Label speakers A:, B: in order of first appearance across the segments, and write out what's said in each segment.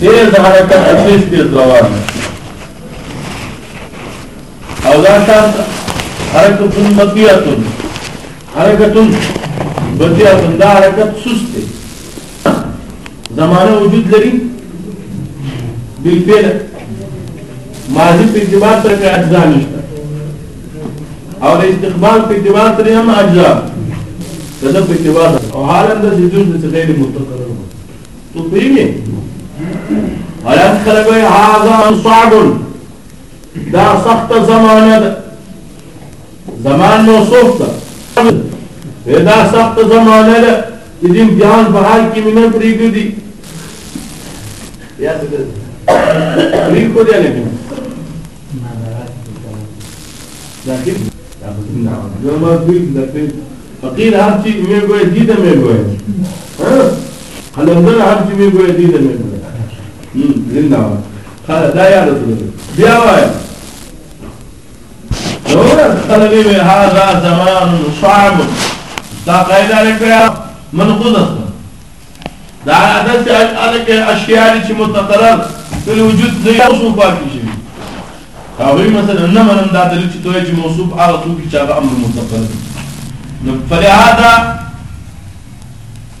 A: تیز حرکت اتلیس تیز روان او دا شان حرکتون بطیعتون حرکتون بطیعتون دا حرکت سست دی زمانه وجود لري بالفعل ماضي په اعتبار کې اجزا نشته او استقبال په اعتبار سره هم اجزا کله په اعتبار او حالا د جزء غیر متقرر تو پیږي حالات خلقوي هذا صعب دا سخت زمانه ده زمان موصوف ده دا سخت زمانه ده چې دې امتحان په حال کې مینه پریږدي یا څه پریږدي نه لكن جو ما فيك لكن فقير هر چیز میں گوئے دیدہ میں گوئے هر چیز میں گوئے دیدہ میں گوئے زندہ ہوا خالا دا یاد رسول وایا دورت خلقی میں هذا زمان صعب. دا قائدہ لکیا منقوض أصلا دا عادت عليك اشیاء چی متقرر في الوجود زي موصوف باقي شيء. أو مثلا؟ إنما نم دا دلیل چې توې چې موصوف څوک چې هغه أمر متقرر فلهذا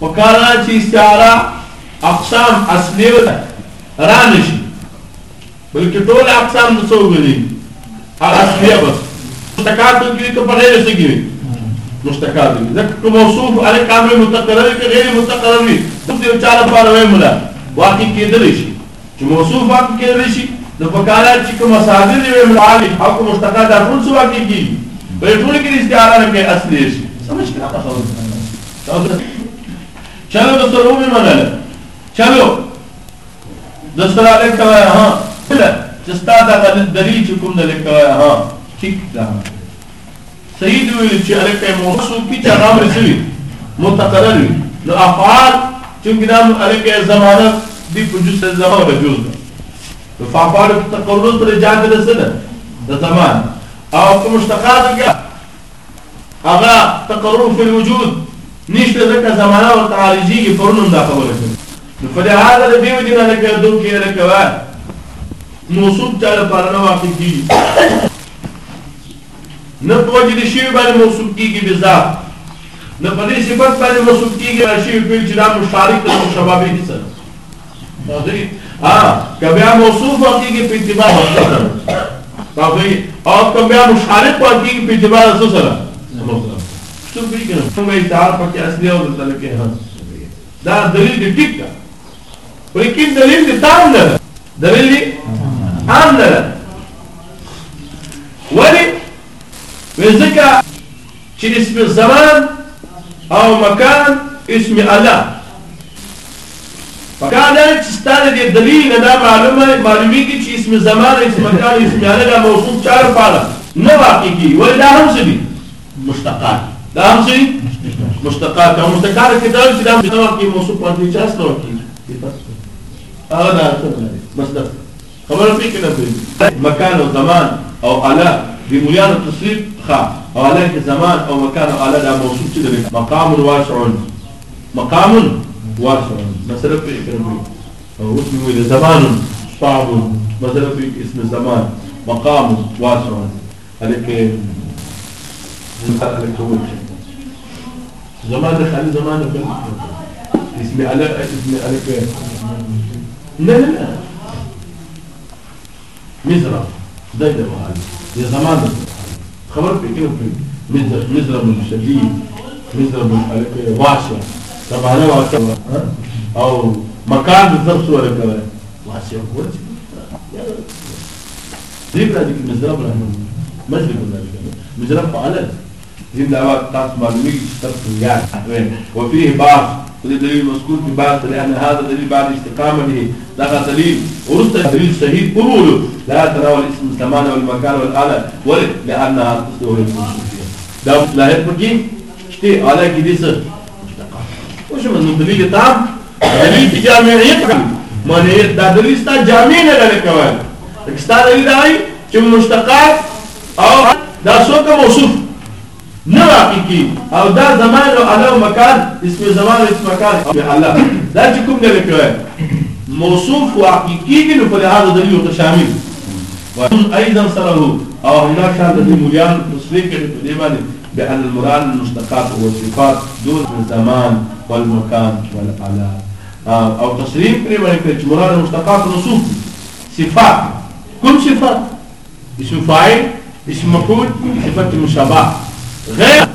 A: وکاله چې استعاره اقسام اصلي رانشي بلکې ټول اقسام د څو غلي اصليه بس. مشتقات کې ته په غیر څه کې مشتقات دي ځکه موصوف علي کامل متقرر کې غیر متقرر وي د یو چا لپاره وایي مولا واقع کېدل شي چې موصوف واقع کېدل شي نو په کاله چې کوم مصادر دي ملالي او کوم مشتقات د ټول څه واقع کیږي په ټول کې استعاره کې اصلي شي سمجھ کړه تاسو چلو دوستر وہ بھی منل چلو دوستر علی کوي ها. چستا دا دلیل چې کوم دلیل کوي ها. ٹھیک ده. صحیح دی ویل چې علی کوي موضوع کی چې هغه رسوي متقرر وي نو افعال چې دا علی کوي زمانه دی په جوز زمانه به جوز ده. په افعال تقرر پر جاده رسنه د زمان. او کوم مشتقات هغه تقرر فی الوجود. نشته ځکه زمانه او تعالجي کې فرنم دا خبره کوي فلهذا د دې وجه نه کې دوه کې لکه موصوف تعالی پر نه واقع کیږي. نه په وجه د شی باندې موصوف کیږي بذات نه په دې صفت باندې موصوف کیږي شی په چې دا مشارک د مشابه دي سره ها کبیا موصوف کیږي په اتباع سره طبعا او کبیا مشارک کیږي په اتباع سره څه به کنه څنګه اتحاد پکې اصلي او دلته کې ها دا دلیل دی ټیک ده ولیکن دلیل دی تام نه دلیل دی عام نه ولی وذكر چې اسم الزمان او مكان اسم الله فكان تستانه دي دلیل دا معلومه معلومی کی چې اسم زمان اسم مکان اسم الله دا موصوف چار پاله نه واقع کی ولې دا هم څه دي مشتقات دا هم څه مشتقات أو مشتقات کتاب چې دا مشتقات کی موصوف باندې چا څه ورکی هغه دا بس دا خبر فکر نه مکان أو زمان أو الله بمليان التصريف. خا. أو عليك زمان أو مكان أو على ده موصوف كده مقام واسع مقام واسع مثلا في كلمه أو اسمه زمان صعب. مثلا في اسم الزمان. مقام واسع عليك. عليك هو زمان خلي زمان في اسم على اسم عليك لا لا لا. مزرعة. ده ده يا زمان خبر في كده في مزرب الشديد مزرب واسع. طبعا أنا واسع. أو مكان بالضبط ولا كمان واسع كويس ذكر هذيك المزرب مسجد مزرب على زين دعوات تاس معلومي اشترط يعني وفيه بعض دليل مذكور في بعض لأن هذا دليل بعد استقامته لغى دليل ورست دليل صحيح قبوله لا تناول اسم الزمان والمكان والآلة ولد لأنها تصدر الخصوصية ده لا يتبقي شتي على كديسة وش من دليل تام دليل جامعية ما نيت ده دليل ستا جامعين لك كمان. ستا دليل داعي؟ كم مشتقات؟ أو ده سوك موصوف. نه واقعي او دا زمان او الله مکان اسم زمان او اسم مکان. الله. دا چې کوم نه لیکوي موصوف واقع کیږي نو په لحاظ د دلیل ته شامل. وهم ايضا سره او هناك شان د مليان تصريح کړي په دې باندې. بأن المراد المشتقات والصفات دون الزمان والمكان والآلات او تصريح کړي باندې چې مراد المشتقات نصوص صفات. کوم صفات؟ اسم فاعل اسم مفعول صفة مشابهة غير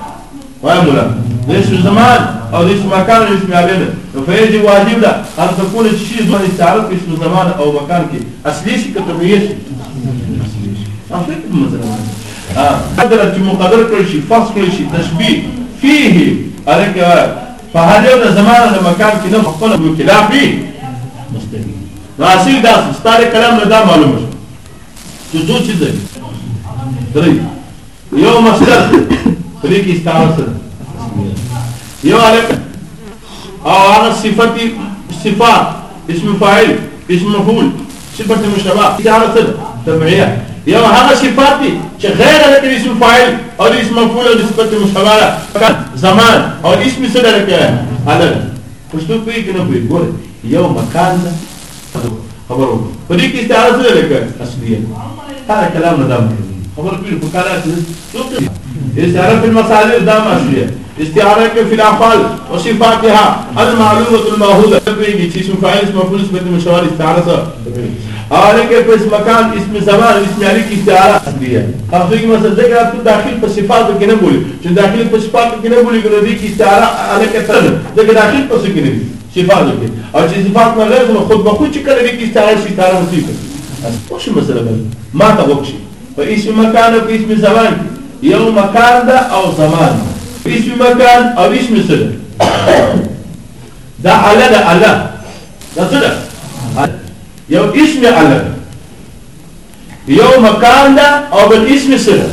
A: وامنا ليس الزمان او ليس مكان ليس معلنه فيجي واجب ده ان تكون الشيء من استعرف اسم الزمان او مكان كي اصلي شيء كطبيعي شيء اصلي مثلا اه قدرت مقدر كل شيء فصل كل شيء تشبيه فيه عليك فهذا يوم الزمان المكان كي نفقنا بكلا فيه مستقيم راسي ده ستاري كلام ده معلومه شو شو تشي ده دري یو مصدر پدې کې استعاره سره یو الک او هغه صفتی صفات اسم فاعل اسم مفعول صفت مشابه استعاره سره تبعيه یو هغه صفات دي چې غیر د اسم فاعل او اسم مفعول او صفت مشابه زمان او اسم سره لکه علل پښتو په کې نه پوي ګور یو مکان ده خبرو په دې کې استعاره سره لکه اصليه هذا كلام ندام خبر في الفقرات استعاره في المصادر دام اصليه استعاره في الافعال وصفاتها المعلومه الماهوله تبين اسم فاعل اسم مفعول اسم مشوار استعاره اور کے پس مکان اسم زمان اسم علی کی استعاره اصلیه تاسو کې مثلا ذکر آپ داخل په صفات کې نه بولی چې داخل په صفات کې نه بولی ګنو دي کی استعاره علی کې تر ذکر داخل په څه کې نه صفات کې او چې صفات نه لازم خود به خود چې کله دي کی استعاره شي استعاره مصیبه اصل مثلا بل ما تبوکشي په اسم مکان او اسم زمان یو مکان ده او زمان اسم مکان او اسم سره دا علا ده علا دا څه ده یو اسم علم یو مکان ده او بل اسم سره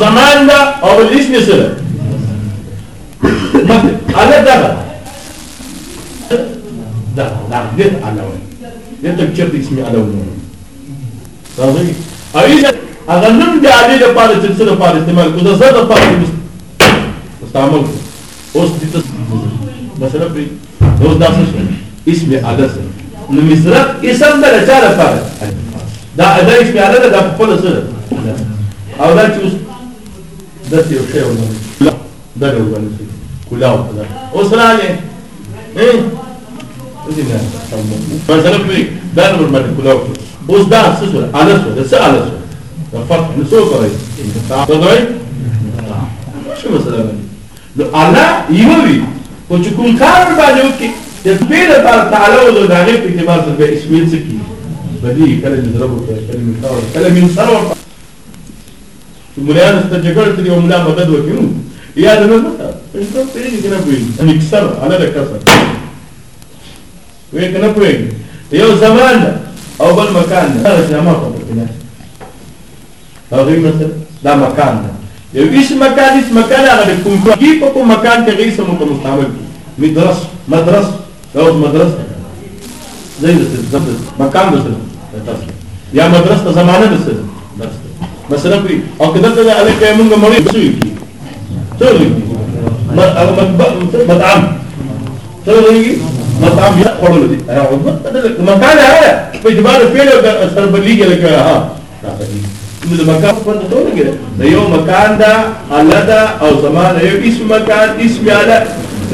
A: زمان ده او بل اسم سره على ده ده ده ده على ده تكتشف اسمي على ونه راضي ايضا اغنم ده عليه ده پاره چې سره پاره استعمال کو ده زړه پاره استعمال اوس دې مثلا په اوس دا څه اسم سره نو مصرف اسم ده چا لپاره دا ادا اسم ده د خپل سره او دا چې اوس د یو شی ونه دا له ونه کلاو دا اوس راځي ايه مثلا دا نور باندې کلاو دا څه سره اعلی سره څه اعلی سره دا فرق نو څه کوي دا شو مثلا نو وي أو چې کوم کار باندې وکړي د پیل پر تعالی أو د هغه په اعتبار سره به اسمین سکی بدی کله نضربو کله مثال کله من سر ورته مليان استجګړ ته یو ملا مدد وکړو یا د نو څه په دې کې نه پوي ان اکثر على الكسر وې کنه پوي یو زمان أو بل مکان دا جمع په کې هغه مثلا دا مکان ده یو اسم مکان اسم مکان هغه کوم کوم مکان ته غیر سمو کوم مستعمل مدرسة مدرسة. أو مدرسة. زي ده مكان ده يا مدرسة زمانة ده مثلا في. أو كده ده عليك يا مونږ مړی بسوي کی څه مطعم ویږي مطعم یا خپل دي مکان هغه په اعتبار پیل او سره بدلیږي لکه ها نو د مکان په تو لګي د یو مکان دا الله دا او زمان یو اسم مکان اسم الله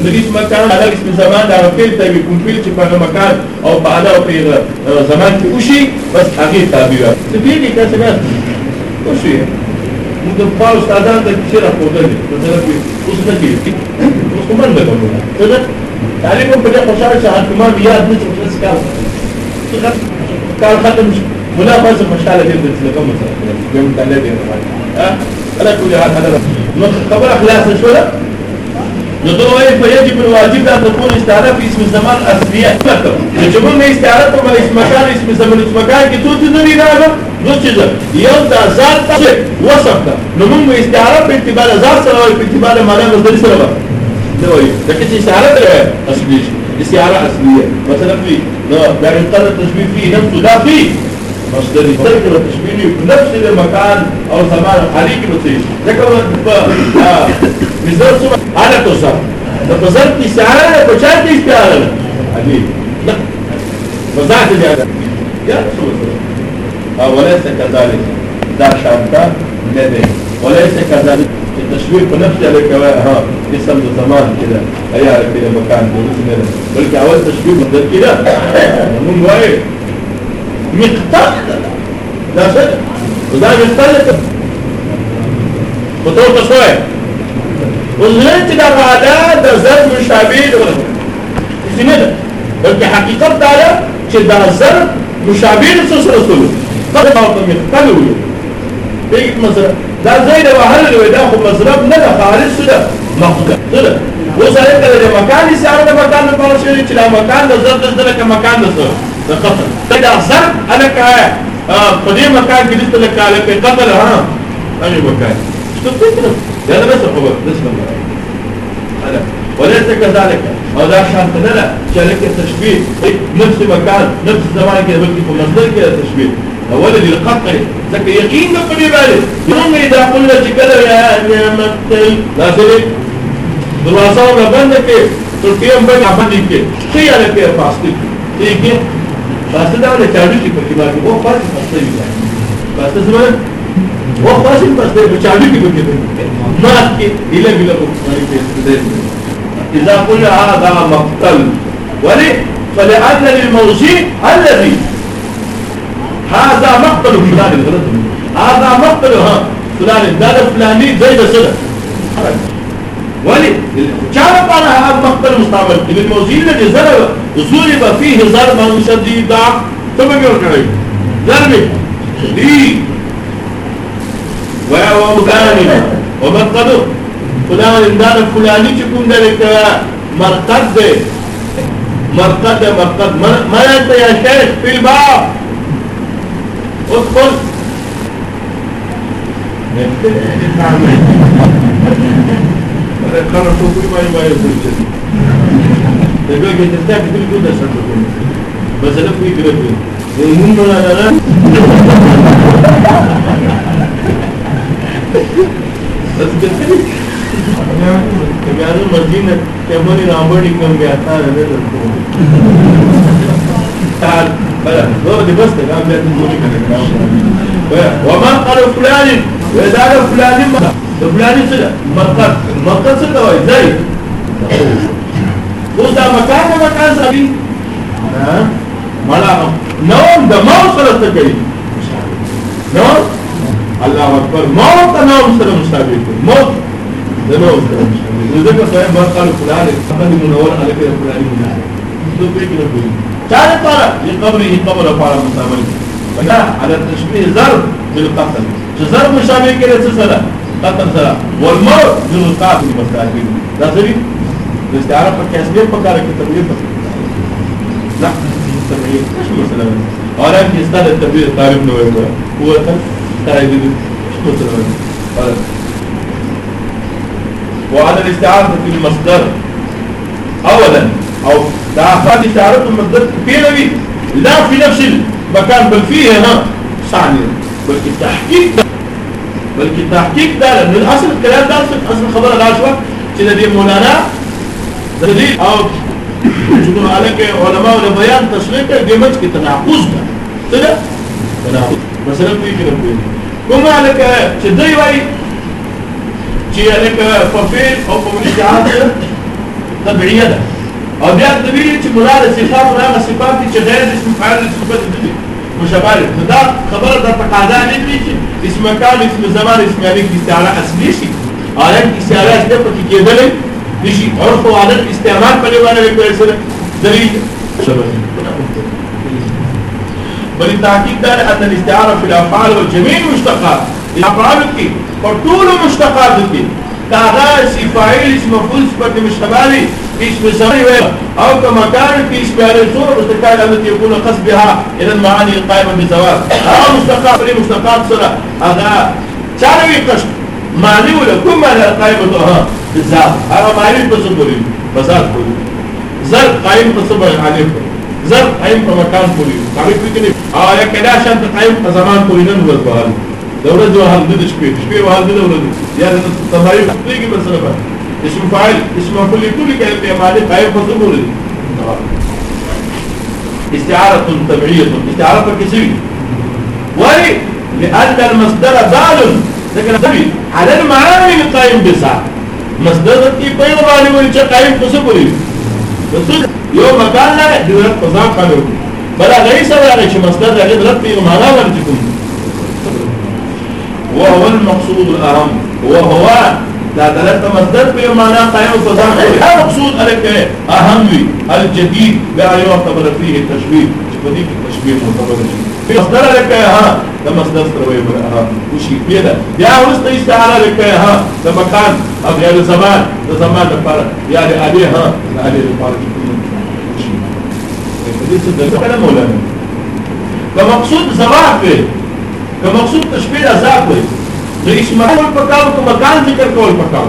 A: د اسم مکان د اسم زمان دا پیل ته وي کوم پیل چې په مکان او په اله او په زمان کې وشي بس هغه تابع وي څه پیل کې څه بس وشي موږ د پاو استادان د چیرې راپورته په طرف کې اوس نه کیږي. اوس کومه نه. کومه تعلیم په دې خوشاله چې حکومت بیا د څه څه کار؟ کار ختم شي ملا بس خوشاله دي د کوم څه یو مطالعه دي انا كل هذا هذا نو خبر اخلاص شو لا نو دوی وايي فيجب الواجب ان تكون استعاره في اسم الزمان اصليه مطلب جمهور نه استعاره په اسم مکان اسم زمان اسم مکان کې دوه ضروري راغله دوه چیز یو د ذات ته وصف ده. نو موږ استعاره په اعتبار ذات سره او په اعتبار معنا مصدر سره ده وایي دا کې استعاره ده؟ اصليه استعاره اصليه مطلب في نو دا انقل التشبيه فيه نفسه لا فيه. مصدر ذكر التشبيه في نفس المكان أو زمان عليك بتصير ذكر مصدر سبحانه على تصرف د بزر استعاره په چا کې استعاره عجیب لا. وزعت اليد يا رسول الله. وليس كذلك. ذا شانتا ندي وليس كذلك. التشويق نفسه لك ها اسم زمان كده هيا كده مكان كده بلكي اول تشويق مثل كده؟ من وايه مختلف ده صدق وده مختلف. بطول شوية. وزلت ده بعدها ده زاد مش عبيد ولا ده بلكي حقيقة ده ده الزرد مش عبيد سوس رسوله. قد ما مختلف. بيجي مثلا ده زي ده وهل اللي بيداخل مزرب ندى خالص ده مقطع ده وصل انت لمكان يسعر ده مكان ده قال شيء إلى مكان ده زرد ده لك مكان ده ده قتل. ده زرد أنا كا آه قديم مكان جديد لك على قتل ها. اي مكان شفت كده ده بس هو بس هذا وليس كذلك. أو ده عشان لا شركة تشبيه. نفس مكان نفس زمان كده بلكي في مصدر كده تشبيه. ولد القطع ذاك يقين نقل بالي يوم إذا قلنا كذا يا نعمتي لا تري دراسة وغبنك تركيا بين عبدك شيء على كيف فاستك تيجي فاست ده ولا تعرفي في كبار هو فاست فاست فاست زمان هو فاست فاست بتعرفي في كده ما كي إلا بلا إذا قلنا هذا مقتل ولي فلأن للموضوع الذي هذا مقتل فلان غلط هذا مقتل ها فلان دا د فلاني ځای د سره ولي چا لپاره هغه مقتل مستعمل. دی الموزیل د ضرب ضرب فيه ضربا شديدا ته به ورکړی ضرب دي ويا ومكاننا ومقتلوا فلان دار فلاني چې کوم ذلك مرقد مرقد مرقد. ما ما يا شيخ في الباب. खुद खुद रखणार टोपी माझी बाहेर पुढचे सगळं घेतात त्या ठिकाणी घेऊन असणार टोपी बसायला पीक घेऊन येऊन मिळाला अजून मर्ज़ी नाही त्यामुळे रांबड इकम घ्या आता وما قال فلان؟ وإذا قال فلان فلان كده مقصد مقصد ده إزاي وده مكان مكان سبي ها؟ ملا نوم ده ما وصل تكلم نوم الله أكبر. موت نوم سره مشابه موت ده نوم سره مشابه وذكر صحيح ما قال فلان. فقد منور على كده فلان. من ده بيكره ثالث طرف لقبره قبر فعل مسامري فلا على التشبيه ضرب بالقتل ضرب مشابه كده؟ سلسلة قتل سلام والموت بالقاتل مستعجل ده سري الاستعارة فكاسبين فكارك التبوير بس لا التبوير إيش المسألة اور ان استاد التبوير طالب نوع هو تعيد شو مسألة وعلى الاستعارة في المصدر. اولا أو ده استعارته المصدر في نبي لا في نفس المكان بل فيه هنا ثانيا بل التحقيق ده. بل التحقيق ده. لأن الأصل الكلام ده أصل أصل خبر العشوة كده دي مولانا؟ دليل أو شنو عليك علماء البيان تشريك دي مش تناقض ده. كده تناقض. مثلا في كده في كم عليك تدري واي شيء عليك ففين أو من استعارة تبعية ده. او بیا د ویلي چې مراد صفات هغه صفات چې غیر اسم فاعل صفات دي مشابهه دا خبره د تقاضا نه دي چې اسم مکان اسم زمان اسم عليك استعاره اصلي شي عليك استعاره د پکې کېدل نشي عرف او عادت استعمال په باندې کوي سره دلیل شبه بل التحقيق دار ان الاستعاره في الافعال والجميع مشتقات الافعال کې او ټول مشتقات دي كاغا اسم فاعل اسم مفعول صفت مشتبه في اسم الزمان أو كما كان في اسم هذه الصورة مستقال التي يكون قصد بها إلى المعاني القائمة بزواج. أو مستقاط لي مستقاط صلة هذا تعرفي قصد معنی ولا کوم معنی قائم ته ها ذات هغه معنی په څه پوری بازار پوری زر قائم په څه باندې عالم زر قائم په مکان پوری هغه کې نه او یا کدا شان قائم په زمان پوری نه ورځ بهاله دورځ وهل د شپې شپې وهل د ورځ یا د تمایل دغه مسله باندې اسم فاعل اسم مفعول كل كلمة مالك غير مصدر استعارة تبعية استعارة كسوي ولي لأن المصدر دال لكن سبي على المعاني القائم بسا مصدر کی معنی وہی چا قائم بس يوم كان لا دولت قضاء قالوا. بلا ليس ولا شيء مصدر غير ربي وما لا ورجكم. وهو المقصود الأهم وهو لا دلت مصدر في معنى قائم وقضاء هذا مقصود عليك أهم الجديد لا يعتبر فيه التشبيه شبديك التشبيه معتبر في مصدر لك ها. ده مصدر استروي ها وشي كده يا وسط استعاره لك ها. ده مكان. أو يعني زمان. ده زمان ده يعني عليه ها. عليه الفارق ليس كلام مولانا. كمقصود زواقه كمقصود تشبيه ذاته رئيس مكان پکاو كمكان ذكر کول پکاو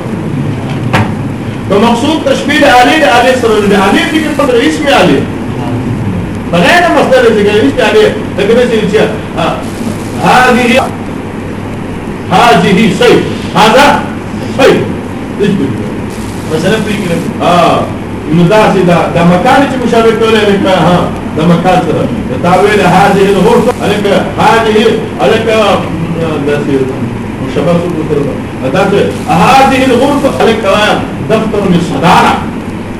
A: كمقصود تشبيه عليه عليه صلى الله عليه ذكر قدر اسم عليه فغير مصدر ذكر اسم عليه لكن بس هذه هذه سيف هذا سيف إيش مثلا في كده آه انه ده ده ده مكان چې مشابه کولای لك ها ده مكان سره تعويل هذه الغرفة. لك هذه لك ده مشابه كده هذه الغرفه لك دفتر من الصداره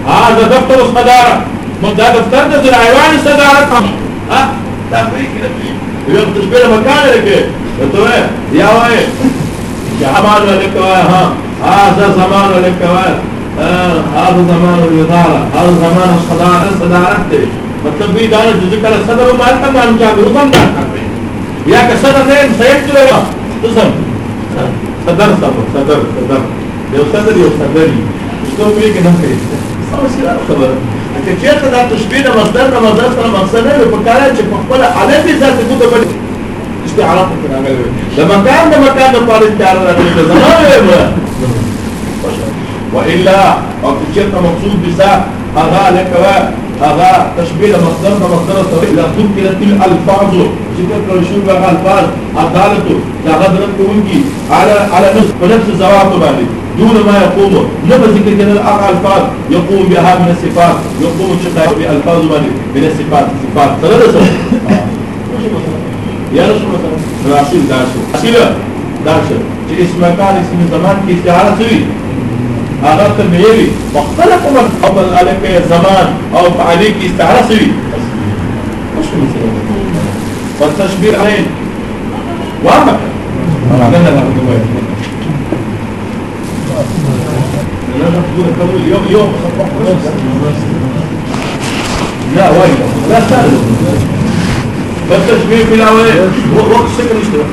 A: هذا دفتر الصداره ده دفتر ده الحيوان الصداره ها ده في كده ياخد تشبيه مكان لك انتوا ايه يا وين يا عمال لك ها هذا زمان لك آه هذا زمان الإدارة هذا زمان الصدارة صدارته मतलब भी दाना जिक्र सदर माल का नाम क्या गुरुबन दान करते हैं या का सदर ने संयुक्त लेगा तो सब صدر صدر صدر صدر. یو صدر یو صدری څو پیګ نه کوي؟ څه خبره. که چیرته دا تشبیه د مصدر د مصدر سره مقصد نه په کار چې په خپل علت ذات کو ته بل استعاره کوي راغلی د مکان د مکان د پاره استعاره راغلی زمانه والا او چې چیرته مقصود بذات هغه لکه هذا تشبيه مصدر مصدر الطريق إذا ذكرت الألفاظ ذكر شو بقى الفاظ عدالته لا غدرت كونكي على على نصف ونفس الزواج بالي دون ما يقوم. نفس ذكر كده الألفاظ. يقوم بها من الصفات. يقوم الشيخ بألفاظ بالي من الصفات صفات. ثلاثة يا رسول الله. راسل دارشو راسل دارشو اسم مكان اسم زمان کی استعارة هذا تمهيري واختلف من قبل عليك زمان أو عليك استعارة سوي مش والتشبيه عليه واضح لا لا لا يوم لا وين لا سهل. فالتشبيه في الأول وقت السكن اشتغل